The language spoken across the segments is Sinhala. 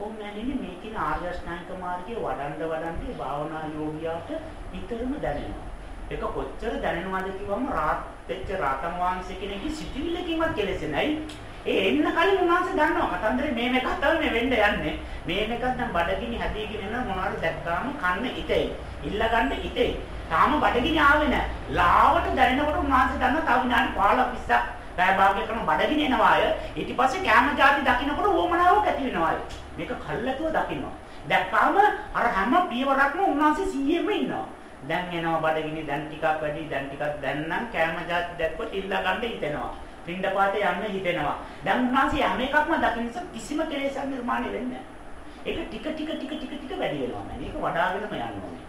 කොහොම නැන්නේ මේ කියන ආර්ය අෂ්ටාංගික මාර්ගයේ වඩන්න වඩන්නේ භාවනා යෝගියාට විතරම දැනෙනවා. ඒක කොච්චර දැනෙනවද කිව්වම රාත් වෙච්ච රාතන් වහන්සේ කෙනෙක්ගේ සිටිවිල්ලකින්වත් කෙලෙසෙන්නේ නැහැ. ඒ එන්න කලින් උන්වහන්සේ දන්නවා කතන්දරේ මේ මේකක් තමයි මේ වෙන්න යන්නේ. මේ මේකක් නම් බඩගිනි හැදීගෙන එන මොනවාරි දැක්කාම කන්න ඉතේ. ඉල්ල ගන්න ඉතේ. තාම බඩගිනි ආවේ නැහැ. ලාවට දැනෙනකොට උන්වහන්සේ දන්නවා තව විනාඩි 15 20ක් පැය භාගයක් කරන බඩගිනි එනවා අය. ඊට පස්සේ කැම જાති දකින්නකොට ඕමනාවක් ඇති වෙනවා අය. මේක කල්ලාතුව දකින්නවා. දැක්කාම අර හැම පියවරක්ම උන්වහන්සේ 100ෙම ඉන්නවා. දැන් එනවා බඩගිනි දැන් ටිකක් වැඩි දැන් ටිකක් දැන් නම් කැම જાති දැක්කොත් ඉල්ල ගන්න හිතෙනවා. පින්ඩපාතේ යන්න හිතෙනවා. දැන් උන්වහන්සේ හැම එකක්ම දකින්න නිසා කිසිම කෙලෙසක් නිර්මාණය වෙන්නේ නැහැ. ඒක ටික ටික ටික ටික ටික වැඩි වෙනවා මම. මේක වඩාගෙනම යන්න ඕනේ.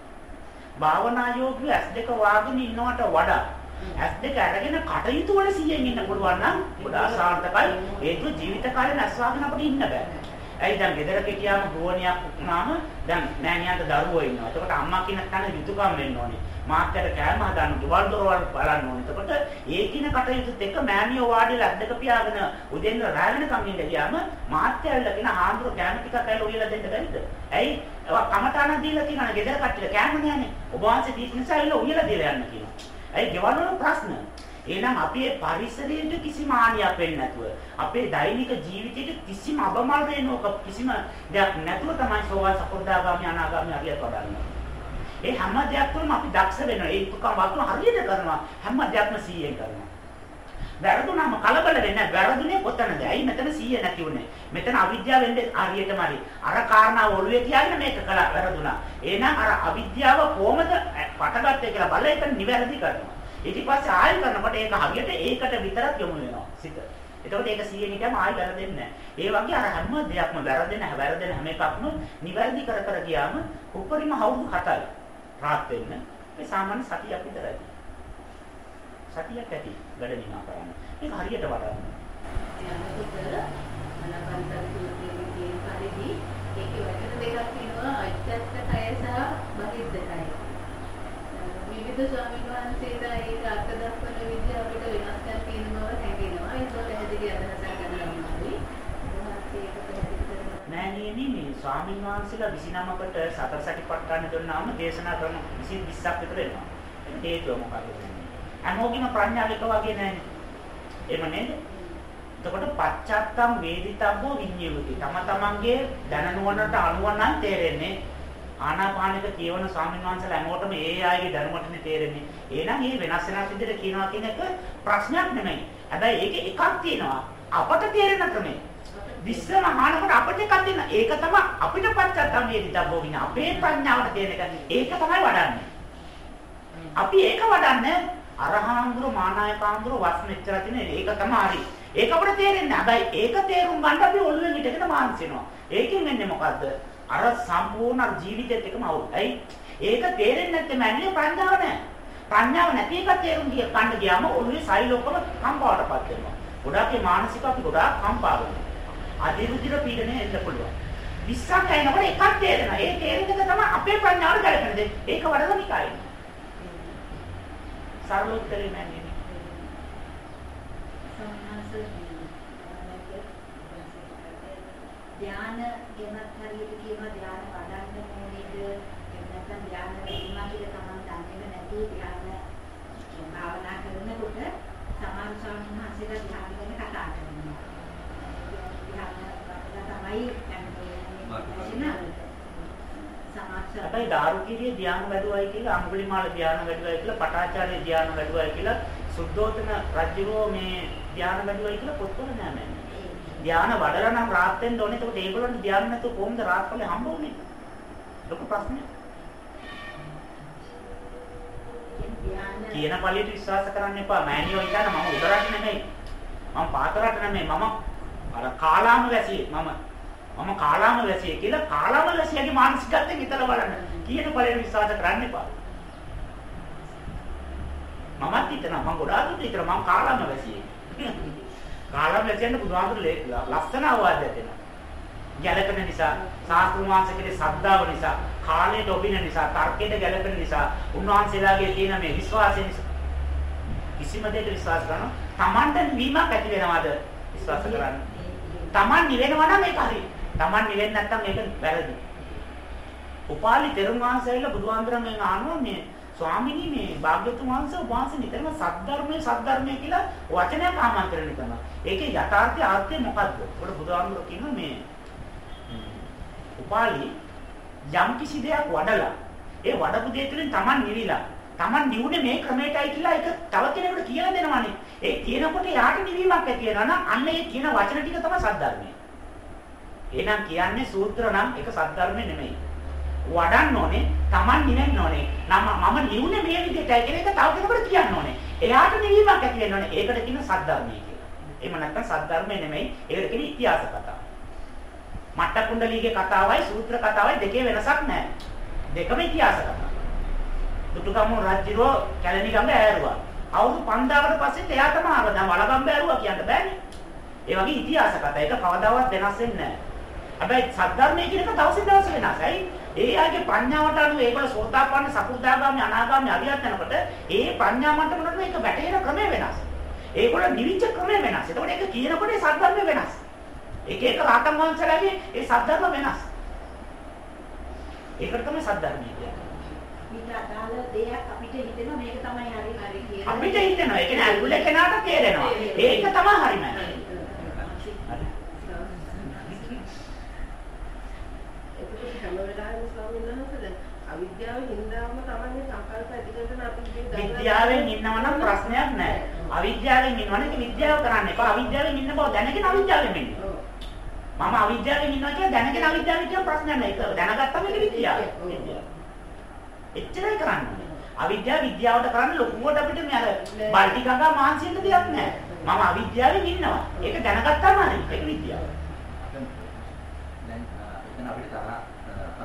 භාවනා යෝගිය S2 වාගෙන ඉන්නවට වඩා S2 අරගෙන කටයුතු වල 100න් ඉන්න පුළුවන් නම් ගොඩාක් සාර්ථකයි. ඒක ජීවිත කාලේ නැස්වාගෙන අපිට ඉන්න බෑ. ඇයි දැන් ගෙදර කෙටියාම ගෝණියක් වුණාම දැන් නෑනියන්ට දරුවෝ ඉන්නවා. එතකොට අම්මා කියන තැන යුතුයකම් වෙන්න ඕනේ. මාත්‍යට කෑම හදන්න ගෙවල් දොරවල් බලන්න ඕනේ. එතකොට ඒ කින කටයුතුත් එක්ක මෑණියෝ වාඩිලා අද්දක පියාගෙන උදෙන් රැ වෙනකම් ඉඳ ගියාම මාත්‍යල්ලා කියන හාමුදුර කෑම ටිකක් ඇවිල්ලා උයලා දෙන්න බැරිද? ඇයි? ඒවා කමටාන දීලා කියනවා ගෙදර කට්ටියට කෑම නෑනේ. ඔබ වහන්සේ දීපු නිසා ඇවිල්ලා උයලා දීලා යන්න කියනවා. ඇයි ගෙවල් වල ප්‍රශ්න? එහෙනම් අපේ පරිසරයට කිසිම හානියක් වෙන්නේ නැතුව අපේ දෛනික ජීවිතයට කිසිම අබමල් වෙනෝක කිසිම දෙයක් නැතුව තමයි සෝවාන් සකෝදාගාමි අනාගාමි හරියට වඩන්නේ. ඒ හැම දෙයක් තුළම අපි දක්ෂ වෙනවා. ඒ උපකම් වතුන හරියට කරනවා. හැම දෙයක්ම 100ෙන් කරනවා. වැරදුනම කලබල වෙන්නේ නැහැ. වැරදුනේ කොතනද? ඇයි මෙතන 100 නැති උනේ? මෙතන අවිද්‍යාව වෙන්නේ හරියටම හරි. අර කාරණාව ඔළුවේ තියාගෙන මේක කළා වැරදුනා. එහෙනම් අර අවිද්‍යාව කොහමද පටගත්තේ කියලා බලලා ඒක නිවැරදි කරනවා. ඊට පස්සේ ආයෙ කරනකොට ඒක හරියට ඒකට විතරක් යොමු වෙනවා. සිත. එතකොට ඒක 100 නිකම් ආයෙ වැරදෙන්නේ නැහැ. ඒ වගේ අර හැම දෙයක්ම වැරදෙන වැරදෙන හැම එකක්ම නිවැරදි කර කර ගියාම උපරිම අවුරුදු 7යි. රාත් වෙන්න මේ සාමාන්‍ය සතියක් විතරයි. සතියක් ඇති වැඩ නිමා කරන්න. මේක හරියට වඩන්න. යනකොට අනපන්තර තුනේ තියෙන පරිදි ඒකේ වචන දෙකක් තියෙනවා අජත්ත කය සහ බහිද්ද කය. විවිධ ස්වාමීන් වහන්සේලා ඒක අර්ථ දක්වන විදිහ අපිට වෙනස්කම් තියෙන බව හැඟෙනවා. ඒක පැහැදිලි අදහසක් ගන්න ඕනේ. නෑනියනි මේ ස්වාමීන් වහන්සේලා 29කට සතර සටිපට්ඨාන දුන්නාම දේශනා කරන 20 20ක් විතර එනවා. ඒක හේතුව මොකක්ද? හැමෝගෙම ප්‍රඥාව එක වගේ නෑනේ. එහෙම නේද? එතකොට පච්චත්තම් වේදිතබ්බෝ විඤ්ඤායති. තම තමන්ගේ දැනනුවනට අනුව නම් තේරෙන්නේ ආනාපානික කියවන ස්වාමීන් වහන්සේලා හැමෝටම ඒ ආයේ ධර්මවලනේ තේරෙන්නේ. එහෙනම් මේ වෙනස් වෙනස් විදිහට කියනවා කියන එක ප්‍රශ්නයක් නෙමෙයි. හැබැයි ඒකේ එකක් තියෙනවා. අපට තේරෙන ක්‍රමේ. විශ්වම අහනකොට අපිට එකක් දෙන්න. ඒක තමයි අපිට පච්චත්තම් වේදිතබ්බෝ විඤ්ඤා. අපේ ප්‍රඥාවට තේරෙන එක. ඒක තමයි වඩන්නේ. අපි ඒක වඩන්නේ අරහාඳුර මානායකාඳුර වස් මෙච්චර තියෙන ඒක තමයි හරි. ඒක අපිට තේරෙන්නේ. හැබැයි ඒක තේරුම් ගන්න අපි ඔළුවෙන් හිටගෙන මාන්සි වෙනවා. ඒකෙන් වෙන්නේ මොකද්ද? අර සම්පූර්ණ ජීවිතෙත් එකම අවුල්. ඇයි? ඒක තේරෙන්නේ නැත්නම් ඇන්නේ ප්‍රඥාව නැහැ. ප්‍රඥාව නැති එක තේරුම් ගිය කන්න ගියාම ඔළුවේ සෛල ඔක්කොම කම්පාවටපත් වෙනවා. ගොඩාක් මානසික අපි ගොඩාක් කම්පා වෙනවා. අධිරුධිර පීඩනය එන්න පුළුවන්. 20ක් ඇයිනකොට එකක් තේරෙනවා. ඒ තේරෙන එක තමයි අපේ ප්‍රඥාවට ගැලපෙන්නේ. ඒක වඩලා නිකයි. සරල උත්තරේ නැහැ ධ්‍යාන ගැනත් හරියට කියනවා ධ්‍යාන වඩන්න ඕනේද එහෙම නැත්නම් ධ්‍යාන වැඩිමා කියලා තමන් දන්නේ නැතුව ධ්‍යාන භාවනා කරනකොට සමාන ස්වාමීන් වහන්සේලා ධ්‍යාන ගැන කතා කරනවා. ධ්‍යාන තමයි හැබැයි දාරුකීරිය ධ්‍යාන වැඩුවයි කියලා අඟුලිමාල ධ්‍යාන වැඩුවයි කියලා පටාචාර්ය ධ්‍යාන වැඩුවයි කියලා සුද්ධෝතන රජුරෝ මේ ධ්‍යාන වැඩුවයි කියලා පොත්වල නෑ මන්නේ. ධ්‍යාන වඩලා නම් රාත් වෙන්න ඕනේ. ඒකට ඒගොල්ලන්ට ධ්‍යාන නැතුව කොහොමද රාත් ඵලෙ හම්බ වුනේ? ලොකු ප්‍රශ්නයක්. කියන ඵලයට විශ්වාස කරන්න එපා. මෑනියෝ හිතන්න මම උඩරට නෙමෙයි. මම පාතරට නෙමෙයි. මම අර කාලාම වැසියෙක්. මම මම කාලාම වැසියෙක් කියලා කාලාම වැසියාගේ මානසිකත්වයෙන් හිතලා බලන්න. කියන ඵලයට විශ්වාස කරන්න එපා. මමත් හිතනවා මම ගොඩාක් හිතනවා මම කාලාම වැසියෙක්. කාලම් ලැජෙන්න බුදුහාමුදුරේ ලස්සන අවවාදයක් දෙනවා. ගැළපෙන නිසා, සාස්ත්‍රීය වංශකේ ශ්‍රද්ධාව නිසා, කාලයට ඔබින නිසා, තර්කයට ගැළපෙන නිසා, උන්වහන්සේලාගේ තියෙන මේ විශ්වාසය නිසා කිසිම දෙයක විශ්වාස කරනවා. Tamanට වීමක් ඇති වෙනවද? විශ්වාස කරන්න. Taman නිවෙනවා නම් ඒක හරි. Taman නිවෙන්නේ නැත්තම් ඒක වැරදි. උපාලි තෙරුන් වහන්සේලා බුදුහාමුදුරන්ගෙන් අහනවා මේ ස්වාමිනී මේ භාග්‍යතුන් වහන්සේ වහන්සේ නිතරම සද්ධර්මයේ සද්ධර්මයේ කියලා වචනයක් ආමන්ත්‍රණය කරනවා. ඒකේ යථාර්ථය ආර්ථය මොකද්ද? උඩ බුදුහාමුදුරුවෝ කියනවා මේ උපාලි යම් කිසි දෙයක් වඩලා ඒ වඩපු දේ තුළින් Taman නිවිලා Taman නිවුනේ මේ ක්‍රමයටයි කියලා ඒක තව කෙනෙකුට කියලා දෙනවනේ. ඒ කියනකොට යාට නිවීමක් ඇති වෙනවා නම් අන්න ඒ කියන වචන ටික තමයි සද්ධර්මය. එහෙනම් කියන්නේ සූත්‍ර නම් ඒක සද්ධර්මය නෙමෙයි. වඩන්න ඕනේ, Taman නිවෙන්න ඕනේ. නම් මම නිවුනේ මේ විදිහටයි කියන එක තව කෙනෙකුට කියන්න ඕනේ. එයාට නිවීමක් ඇති වෙන්න ඕනේ. ඒකට කියන සද්ධර්මය කියලා. එහෙම නැත්නම් සද්ධර්මය නෙමෙයි. ඒකට කියන ඉතිහාස කතාව. මට්ට කුණ්ඩලීගේ කතාවයි සූත්‍ර කතාවයි දෙකේ වෙනසක් නැහැ. දෙකම ඉතිහාස කතා. දුටුගම්මු රජුරෝ කැලණි ගඟ ඈරුවා. අවුරුදු 5000කට පස්සේ එයා තමයි ආව. දැන් වලගම්බ ඈරුවා කියන්න බෑනේ. ඒ වගේ ඉතිහාස කතා. ඒක කවදාවත් වෙනස් වෙන්නේ නැහැ. හැබැයි සද්ධර්මයේ කියන එක දවසින් දවස වෙනසයි. ඒ ආගේ ප්‍රඥාවට අනුව ඒකවල සෝතාපන්න සකු르දාගාමි අනාගාමි අරියත් යනකොට ඒ ප්‍රඥා මට්ටමකට මේක වැටෙන ක්‍රමය වෙනස්. ඒකවල නිවිච්ච ක්‍රමය වෙනස්. ඒකෝට ඒක කියනකොට ඒ සද්ධර්මය වෙනස්. එක එක රාතන් වහන්සේලාගේ ඒ සද්ධර්ම වෙනස්. ඒකට තමයි සද්ධර්මය කියන්නේ. ඊට අදාළ දෙයක් අපිට හිතෙනවා මේක තමයි හරි හරි කියලා. අපිට හිතෙනවා. ඒ කියන්නේ අඟුල කෙනාට තේරෙනවා. ඒක තමයි හරිම. හැම වෙලාවෙම ස්වාමීන් වහන්සේ දැන් අවිද්‍යාවෙන් හින්දාම තමයි සංකල්ප ඇති කරගෙන අපි මේ විද්‍යාවෙන් ඉන්නව නම් ප්‍රශ්නයක් නැහැ. අවිද්‍යාවෙන් ඉන්නවනේ විද්‍යාව කරන්න එපා. අවිද්‍යාවෙන් ඉන්න බව දැනගෙන අවිද්‍යාවෙන් ඉන්න. මම අවිද්‍යාවෙන් ඉන්නවා කියලා දැනගෙන අවිද්‍යාවෙන් කියන ප්‍රශ්නයක් නැහැ. ඒක දැනගත්තම ඒක විද්‍යාව. විද්‍යාව. එච්චරයි කරන්නේ. අවිද්‍යාව විද්‍යාවට කරන්න ලොකුවට අපිට මේ අර බල්ටි ගඟා මාන්සියෙන්න දෙයක් නැහැ. මම අවිද්‍යාවෙන් ඉන්නවා. ඒක දැනගත්තාම හරි. ඒක විද්‍යාව. දැන් එතන අපිට තරහ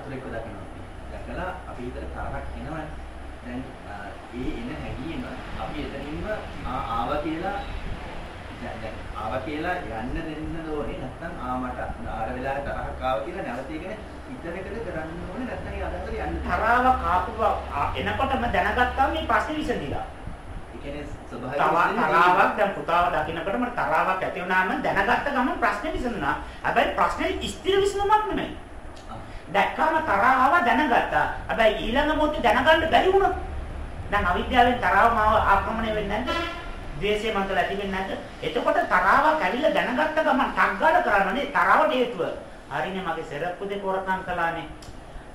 අතුරෙක්ව දකිනවා. දැකලා අපි හිතට තරහක් එනවනේ. දැන් ඒ එන හැඟීම අපි එතනින්ම ආවා කියලා දැන් ආවා කියලා යන්න දෙන්න ඕනේ. නැත්නම් ආ මට ආර වෙලාවේ තරහක් ආවා කියලා නැවතීගෙන ඉතරකට කරන්න ඕනේ. නැත්නම් ඒ අදහසට යන්න. තරාව කාපුව එනකොටම දැනගත්තාම මේ ප්‍රශ්නේ විසඳිලා. තරාවක් දැන් පුතාව දකින්නකොට මට තරාවක් ඇති වුණාම දැනගත්ත ගමන් ප්‍රශ්නේ විසඳුණා. හැබැයි ප්‍රශ්නේ ස්ථිර විසඳුමක් නෙමෙයි. දැක්කම තරහව දැනගත්තා. හැබැයි ඊළඟ මොහොතේ දැනගන්න බැරි වුණා. දැන් අවිද්‍යාවෙන් තරහව මාව ආක්‍රමණය වෙන්නේ නැද්ද? ද්වේෂය මන්තල ඇති වෙන්නේ නැද්ද? එතකොට තරහව කැවිලා දැනගත්ත ගමන් ටග්ගාල කරන්නේ තරහවට හේතුව. හරිනේ මගේ සෙරප්පු දෙක වරකම් කළානේ.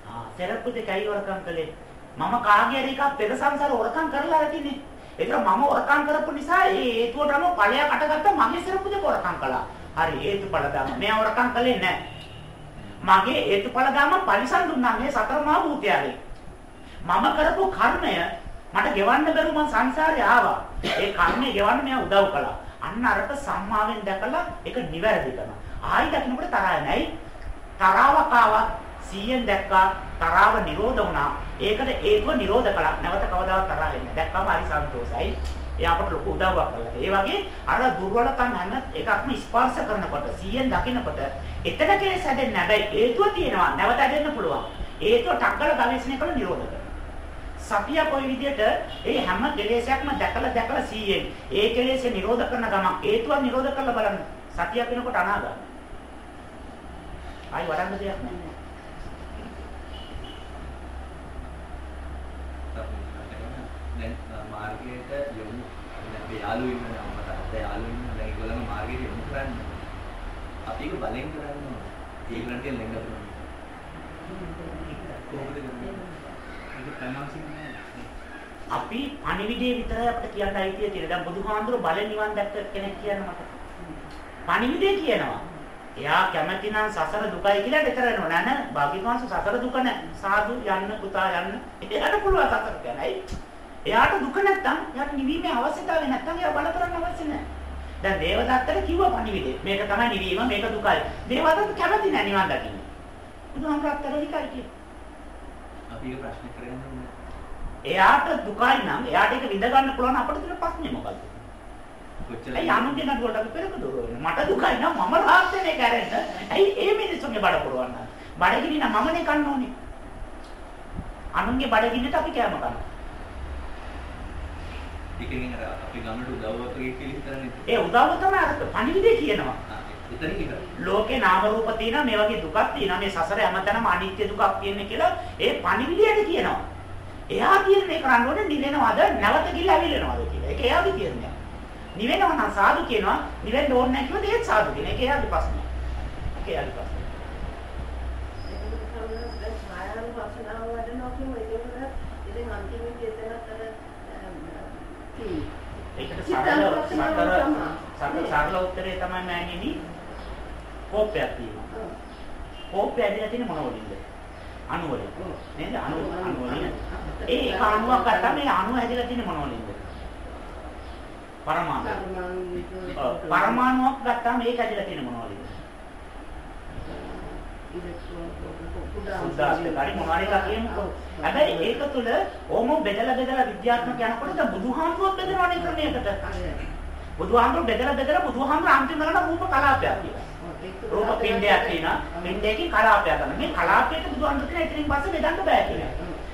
ආ සෙරප්පු දෙක ඇයි වරකම් කළේ? මම කාගේ හරි එකක් පෙර සංසාර වරකම් කරලා ඇතිනේ. ඒතර මම වරකම් කරපු නිසා ඒ හේතුවට අනුව ඵලයක් අටගත්ත මගේ සෙරප්පු දෙක වරකම් කළා. හරි හේතුඵල දාම. මෙයා වරකම් කළේ නැහැ. මගේ හේතුඵල දාම පරිසම් දුන්නා මේ සතර මහා භූතයගේ. මම කරපු කර්මය මට ගෙවන්න බැරුව මං සංසාරේ ආවා. ඒ කර්මය ගෙවන්න මෙයා උදව් කළා. අන්න අරට සම්මාවෙන් දැකලා ඒක නිවැරදි කරනවා. ආයි දකින්නකොට තරහ නැයි. තරාවක් ආවා 100ෙන් දැක්කා තරාව නිරෝධ වුණා. ඒකට හේතුව නිරෝධ කළා. නැවත කවදාවත් තරහ වෙන්නේ නැහැ. දැක්කම හරි සන්තෝෂයි. ඒ අපට ලොකු උදව්වක් කළා. ඒ වගේ අර දුර්වලකම් හැම එකක්ම ස්පර්ශ කරනකොට 100ෙන් දකින්නකොට එතන කෙලෙස් හැදෙන්නේ නැහැ. හැබැයි හේතුව තියෙනවා. නැවත හැදෙන්න පුළුවන්. හේතුව ටක්කල ගවේෂණය කරලා නිරෝධ කරනවා. සතිය කොයි විදිහට ඒ හැම කෙලෙසයක්ම දැකලා දැකලා 100ෙන් ඒ කෙලෙස නිරෝධ කරන ගමන් හේතුව නිරෝධ කරලා බලන්න. සතිය වෙනකොට අනාගත. ආයි වඩන්න දෙයක් නැහැ. දැන් මාර්ගයට යොමු දැන් අපේ යාළුවෝ ඉන්නවා අම්මා තාත්තා යාළුවෝ ඉන්නවා දැන් ඒගොල්ලන්ව මාර්ගයට යොමු කරන්න අපි ඒක බලෙන් කරන්න ඕනේ ඒගොල්ලන්ට ලෙන්ග කරනවා කොහොමද කරන්නේ අපි පණිවිඩය විතරයි අපිට කියන්න අයිතිය තියෙන. දැන් බුදුහාඳුර බලෙන් නිවන් දැක්ක කෙනෙක් කියන මට. පණිවිඩය කියනවා. එයා කැමති නම් සසර දුකයි කියලා වෙනවා. නෑ නෑ භාග්‍යවංශ සසර දුක නෑ. සාදු යන්න පුතා යන්න. එයාට පුළුවන් සසර ගැනයි. එයාට දුක නැත්තම් එයාට නිවීමේ අවශ්‍යතාවය නැත්තම් එයා බල කරන්න අවශ්‍ය නෑ. දැන් දේවදත්තට කිව්ව පණිවිඩය. මේක තමයි නිවීම මේක දුකයි. දේවදත්ත කැමති නෑ නිවන් දකින්න. බුදුහාමුදුරත් තරලිකයි කියනවා. අපි ඒක ප්‍රශ්න කරගන්න ඕනේ එයාට දුකයි නම් එයාට ඒක විඳ ගන්න පුළුවන් අපිට තියෙන ප්‍රශ්නේ මොකද්ද? කොච්චර ඇයි අනුන්ගේ නඩුවට අපි පෙරක දොර වෙන්නේ? මට දුකයි නම් මම රාහත් වෙන එක ඇරෙන්න. ඇයි ඒ මිනිස්සුන්ගේ බඩ පුරවන්න? බඩගිනි නම් මමනේ කන්න ඕනේ. අනුන්ගේ බඩගින්නට අපි කෑම කනවා. ටිකකින් අර අපි ගමට උදව්වක් කියලා හිතන්නේ ඒ උදව්ව තමයි අර පණිවිඩය කියනවා. ලෝකේ නාම රූප තියෙනවා මේ වගේ දුකක් තියෙනවා මේ සසර හැමතැනම අනිත්‍ය දුකක් තියෙන්නේ කියලා ඒ පණිවිඩයට කියනවා. එයා තීරණය කරන්න ඕනේ නිවෙනවද නැවත ගිහලා ඇවිලෙනවද කියලා. ඒක එයාගේ තීරණය. නිවෙනව නම් සාදු කියනවා නිවෙන්න ඕනේ නැහැ කිව්වොත් ඒත් සාදු කියන එක එයාගේ ප්‍රශ්නය. ඒක එයාගේ ප්‍රශ්නය. ඡායානුපස්සනාව වඩනවා කියමු ඒකවල ඉතින් අන්තිමේදී එතනත් අර තියෙන්නේ. ඒකට සරල තමයි. සරල සරල උත්තරේ තමයි මෑණියනි කෝපයක් තියෙනවා. කෝපය ඇදලා තියෙන්නේ මොන වලින්ද? අණු වලින්. නේද? අණු අණු වලින්. ඒ එක අණුවක් ගත්තාම මේ අණුව හැදිලා තියෙන්නේ මොන වලින්ද? පරමාණු. පරමාණුවක් ගත්තාම ඒක හැදිලා තියෙන්නේ මොන වලින්ද? සුද්දාස්තකාරී මොනවාරි එකක් කියමුකෝ. හැබැයි ඒක තුල ඕම බෙදලා බෙදලා විද්‍යාත්මක යනකොට දැන් බුදුහාමුදුරුවෝ බෙදනවනේ ක්‍රමයකට. බුදුහාමුදුරුවෝ බෙදලා බෙදලා බුදුහාමුදුරුවෝ අන්තිමකට රූප කලාපයක් කියලා. රූප පින්ඩයක් තියෙනවා. පින්ඩයකින් කලාපයක් ගන්න. මේ කලාපයට බුදුහාමුදුරුවෝ කියන ඉතින් පස්සේ බෙදන්න බෑ කියලා.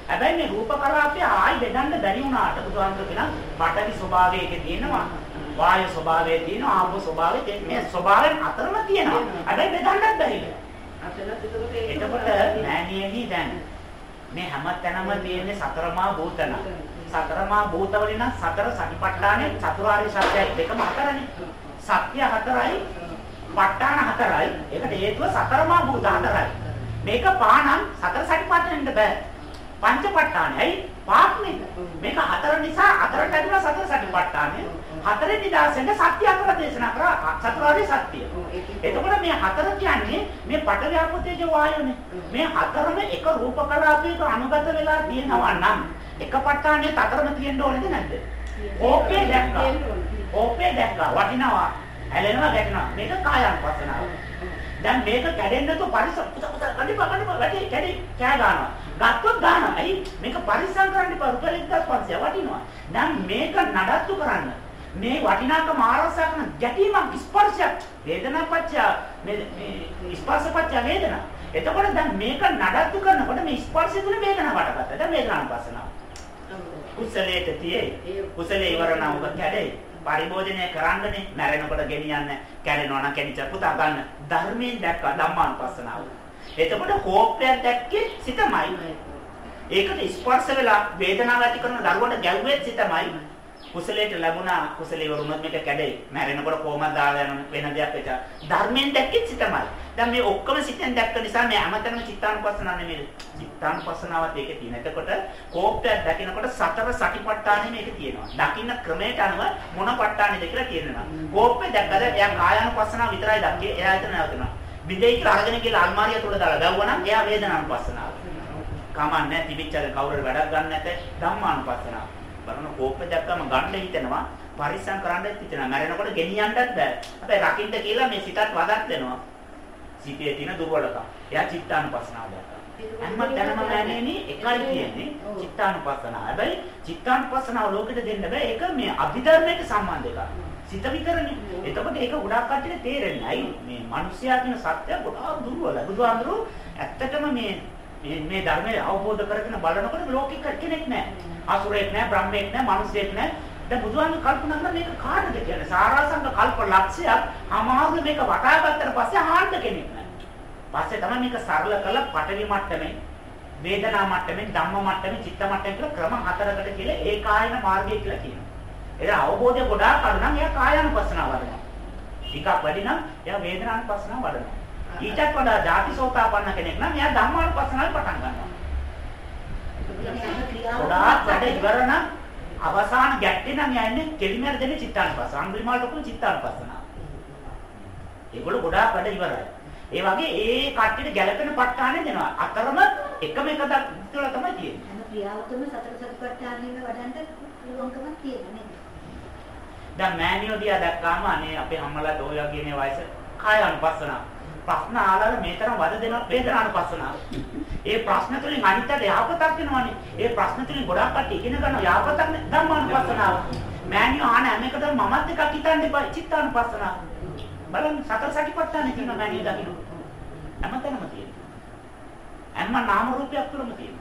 හැබැයි මේ රූප කලාපය ආයි බෙදන්න බැරි වුණාට බුදුහාමුදුරුවෝ කියන පඨවි ස්වභාවය එකේ තියෙනවා. වායු ස්වභාවය තියෙනවා. ආපෝ ස්වභාවය තියෙනවා. මේ ස්වභාවයන් අතරම තියෙනවා. හැබැයි බෙදන්නත් බැරි නෑ. එතකොට මෑණියනි දැන් මේ හැම තැනම තියෙන්නේ සතරමා භූතන. සතරමා භූතවලින් නම් සතර සතිපට්ඨානේ චතුරාර්ය සත්‍යයි දෙකම හතරනේ. සත්‍ය හතරයි, ප ဋ ාණ හතරයි. ඒකට හේතුව සතරමා භූත හතරයි. මේක පානම් සතර සතිපට්ඨානෙට බෑ. පංචපට්ඨානයි පාක්නේ. මේක හතර නිසා හතරට ඇදුණා සතර සතිපට්ඨානේ. හතරෙන් නිදාසෙන්ද සත්‍ය හතර දේශනා කරා චතුරාර්ය සත්‍ය. එතකොට මේ හතර කියන්නේ මේ පඨවි ආපෝතේජ වායුනේ. මේ හතරම එක රූප කලාපයක අනුගත වෙලා තියෙනවා නම් එක ප ဋ ාණේ හතරම තියෙන්න ඕනේද නැද්ද? ඕපේ දැක්කා. ඕපේ දැක්කා වටිනවා. ඇලෙනවා ගැටෙනවා. මේක කායानुපස්සනාව. දැන් මේක කැඩෙන්න තු පරිස පුත පුත කඩිප කඩිප වැඩි කැඩි කෑ ගන්නවා. ගත්තොත් ගන්නවා. ඇයි මේක පරිස්සම් කරන්න එපා. රුපියල් 1500 වටිනවා. දැන් මේක නඩත්තු කරන්න. මේ වටිනාකම ආරක්ෂා කරන ගැටීමක් ස්පර්ශයක් වේදනාපච්චය මේ මේ ස්පර්ශපච්චය වේදනා. එතකොට දැන් මේක නඩත්තු කරනකොට මේ ස්පර්ශය තුන වේදනාව වටගත්තා. දැන් වේදනානුපස්සනාව. කුසලයට තියේ. කුසලේ ඉවර නම් ඔබ කැඩේ. පරිභෝජනය කරන්නනේ මැරෙනකොට ගෙනියන්න කැඩෙනවා නම් කැඩිච්ච පුතා ගන්න. ධර්මයෙන් දැක්කා ධම්මානුපස්සනාව. එතකොට කෝපයක් දැක්කේ සිතමයි. ඒකට ස්පර්ශ වෙලා වේදනාව ඇති කරන දරුවට ගැව්වෙත් සිතමයි. කුසලයට ලැබුණා කුසලේ වරුණොත් මේක කැඩේ. මැරෙනකොට කොහමද දාලා යන වෙන දෙයක් එච. ධර්මයෙන් දැක්කෙත් සිතමයි. දැන් මේ ඔක්කොම සිතෙන් දැක්ක නිසා මේ හැමතැනම චිත්තානුපස්සනාව නෙමෙයි. චිත්තානුපස්සනාවත් ඒකේ තියෙන. එතකොට කෝපයක් දකිනකොට සතර සටිපට්ඨානෙ මේක තියෙනවා. දකින්න ක්‍රමයට අනුව මොන ප ဋ ාණෙද කියලා කියනවා. කෝපේ දැක්කද එයා කායानुපස්සනාව විතරයි දැක්කේ. එයා එතන නැවතුණා. බින්දේ කියලා අරගෙන ගිහලා අල්මාරිය තුල දාලා දැවුවනම් එයා වේදනානුපස්සනාව. කමන්නේ තිබිච්චද කවුරුර වැඩක් ගන්න නැත ධම්මානුපස්සනාව. බලන කෝප්ප දැක්කම ගන්න හිතෙනවා. පරිස්සම් කරන්නත් හිතෙනවා. මැරෙනකොට ගෙනියන්නත් බෑ. හැබැයි රකින්න කියලා මේ සිතත් වදක් දෙනවා. සිතේ තියෙන දුර්වලකම්. එයා චිත්තානුපස්සනාව දැක්කා හැම තැනම මෑණෙනි එකයි තියෙන්නේ චිත්තානුපස්සනාව. හැබැයි චිත්තානුපස්සනාව ලෝකෙට දෙන්න බෑ. ඒක මේ අභිධර්මයට සම්බන්ධ එකක්. සිත විතරනේ. එතකොට ඒක ගොඩාක් කට්ටියට තේරෙන්නේ. ඇයි? මේ මිනිස්යා කියන සත්‍ය ගොඩාක් දුර්වලයි. බුදුහාඳුරු ඇත්තටම මේ මේ ධර්මය අවබෝධ කරගෙන බලනකොට ලෝකෙක කෙනෙක් නැහැ අසුරෙක් නැහැ, බ්‍රහ්මෙක් නැහැ, මිනිසෙක් නැහැ. දැන් බුදුහාම කල්පනා කරලා මේක කාටද කියන්නේ? සාරාංශක කල්ප ලක්ෂයක් අමාරු මේක වටා ගත්තට පස්සේ අහන්න කෙනෙක් නැහැ. පස්සේ තමයි මේක සරල කළ පටවි මට්ටමේ වේදනා මට්ටමේ ධම්ම මට්ටමේ චිත්ත මට්ටමේ කියලා ක්‍රම හතරකට කියලා ඒකායන මාර්ගය කියලා කියනවා. ඒක අවබෝධය ගොඩාක් අඩු නම් එයා කායानुපස්සනාව වඩනවා. ටිකක් වැඩි නම් එයා වේදනානුපස්සනාව වඩනවා. ඊටත් වඩා ධාතිසෝතාපන්න කෙනෙක් නම් එයා ධම්මානුපස්සනාව පටන් ගන්නවා. ගොඩාක් වැඩ ඉවර නම් අවසාන ගැටේ නම් යන්නේ කෙලිමර දෙන චිත්තානුපස්ස. අඟුලිමාල ලොකු චිත්තානුපස්සනාව. ඒගොල්ලෝ ගොඩාක් වැඩ ඉවරයි. ඒ වගේ ඒ කට්ටියට ගැළපෙන ප ဋ ාණේ දෙනවා. අතරම එකම එක දක්වලා තමයි තියෙන්නේ. හැම ක්‍රියාවකම සතර සතිපට්ඨානෙම වඩන්න පුළුවන්කමක් තියෙනවා නේද? දැන් මෑනියෝ දිහා දැක්කාම අනේ අපේ ඔය වගේ මේ වයස කාය අනුපස්සනාව. ප්‍රශ්න ආලාල මේ තරම් වද දෙන වේදනානුපස්සනාව. ඒ ප්‍රශ්න තුලින් අනිත්‍යයට යහපතක් වෙනවනේ. ඒ ප්‍රශ්න තුලින් ගොඩක් කට්ටිය ඉගෙන ගන්න යහපතක් ධම්මානුපස්සනාව. මෑනියෝ ආන හැම එකටම මමත් එකක් හිතන්න එපා චිත්තානුපස්සනාව. බලන්න සතර සතිපට්ඨාන කියන මෑනියෝ දකින්න. හැමතැනම තියෙනවා. හැම නාම රූපයක් තුළම තියෙනවා.